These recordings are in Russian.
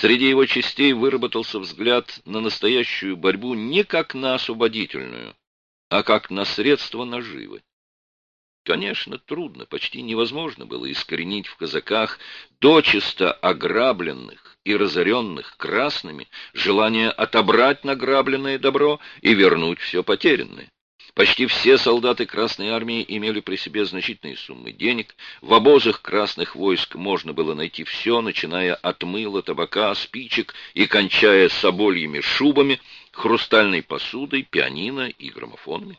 Среди его частей выработался взгляд на настоящую борьбу не как на освободительную, а как на средство наживы. Конечно, трудно, почти невозможно было искоренить в казаках дочисто ограбленных и разоренных красными желание отобрать награбленное добро и вернуть все потерянное. Почти все солдаты Красной Армии имели при себе значительные суммы денег. В обозах красных войск можно было найти все, начиная от мыла, табака, спичек и кончая собольями шубами, хрустальной посудой, пианино и граммофонами.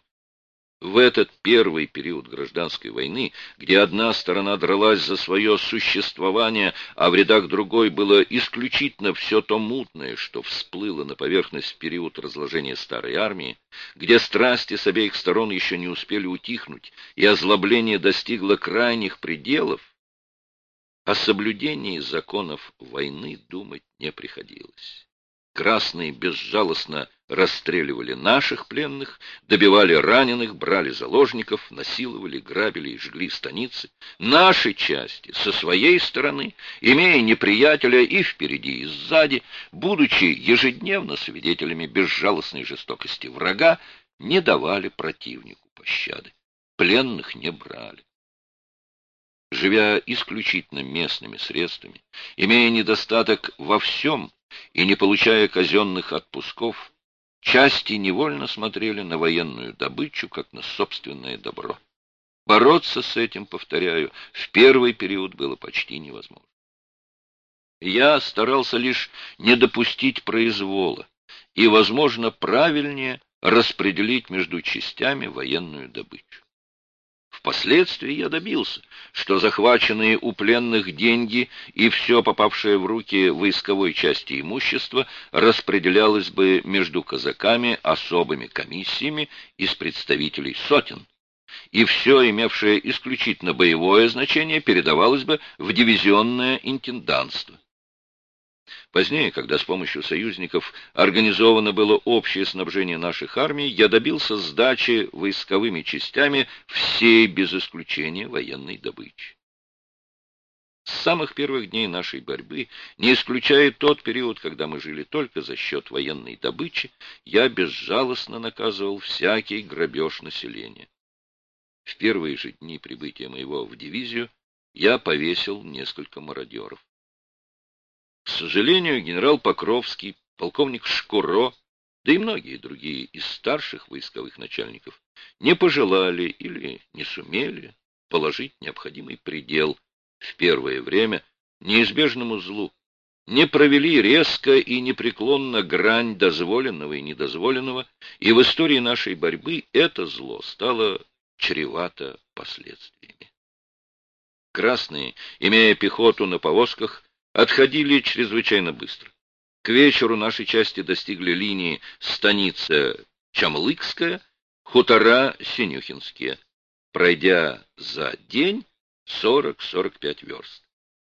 В этот первый период гражданской войны, где одна сторона дралась за свое существование, а в рядах другой было исключительно все то мутное, что всплыло на поверхность в период разложения старой армии, где страсти с обеих сторон еще не успели утихнуть, и озлобление достигло крайних пределов, о соблюдении законов войны думать не приходилось. Красные безжалостно расстреливали наших пленных, добивали раненых, брали заложников, насиловали, грабили и жгли станицы. Наши части со своей стороны, имея неприятеля и впереди, и сзади, будучи ежедневно свидетелями безжалостной жестокости врага, не давали противнику пощады. Пленных не брали. Живя исключительно местными средствами, имея недостаток во всем, и, не получая казенных отпусков, части невольно смотрели на военную добычу, как на собственное добро. Бороться с этим, повторяю, в первый период было почти невозможно. Я старался лишь не допустить произвола и, возможно, правильнее распределить между частями военную добычу. Впоследствии я добился, что захваченные у пленных деньги и все попавшее в руки войсковой части имущества распределялось бы между казаками особыми комиссиями из представителей сотен, и все, имевшее исключительно боевое значение, передавалось бы в дивизионное интендантство. Позднее, когда с помощью союзников организовано было общее снабжение наших армий, я добился сдачи войсковыми частями всей, без исключения, военной добычи. С самых первых дней нашей борьбы, не исключая тот период, когда мы жили только за счет военной добычи, я безжалостно наказывал всякий грабеж населения. В первые же дни прибытия моего в дивизию я повесил несколько мародеров. К сожалению, генерал Покровский, полковник Шкуро, да и многие другие из старших войсковых начальников не пожелали или не сумели положить необходимый предел в первое время неизбежному злу, не провели резко и непреклонно грань дозволенного и недозволенного, и в истории нашей борьбы это зло стало чревато последствиями. Красные, имея пехоту на повозках, отходили чрезвычайно быстро. К вечеру нашей части достигли линии станица Чамлыкская, хутора Синюхинские, пройдя за день 40-45 верст.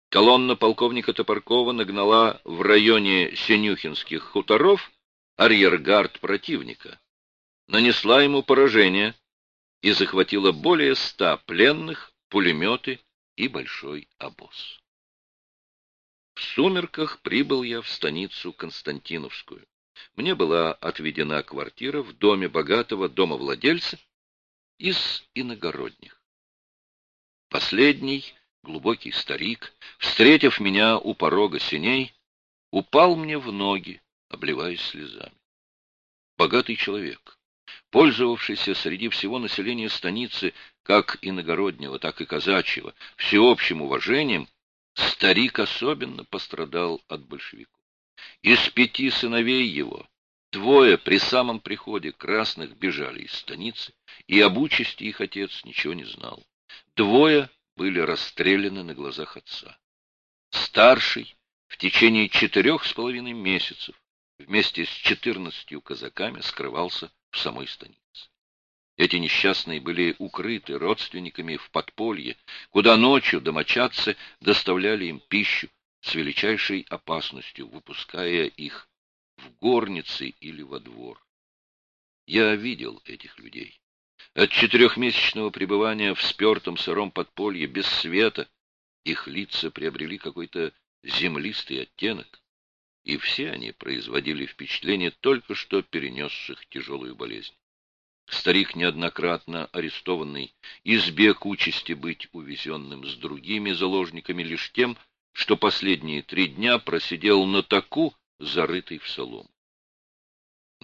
Колонна полковника Топоркова нагнала в районе Синюхинских хуторов арьергард противника, нанесла ему поражение и захватила более ста пленных, пулеметы и большой обоз. В сумерках прибыл я в станицу Константиновскую. Мне была отведена квартира в доме богатого домовладельца из иногородних. Последний, глубокий старик, встретив меня у порога синей, упал мне в ноги, обливаясь слезами. Богатый человек, пользовавшийся среди всего населения станицы, как иногороднего, так и казачьего, всеобщим уважением, Старик особенно пострадал от большевиков. Из пяти сыновей его двое при самом приходе красных бежали из станицы, и об участи их отец ничего не знал. Двое были расстреляны на глазах отца. Старший в течение четырех с половиной месяцев вместе с четырнадцатью казаками скрывался в самой станице. Эти несчастные были укрыты родственниками в подполье, куда ночью домочадцы доставляли им пищу с величайшей опасностью, выпуская их в горницы или во двор. Я видел этих людей. От четырехмесячного пребывания в спертом сыром подполье без света их лица приобрели какой-то землистый оттенок. и все они производили впечатление только что перенесших тяжелую болезнь. Старик, неоднократно арестованный, избег участи быть увезенным с другими заложниками лишь тем, что последние три дня просидел на таку, зарытый в солому.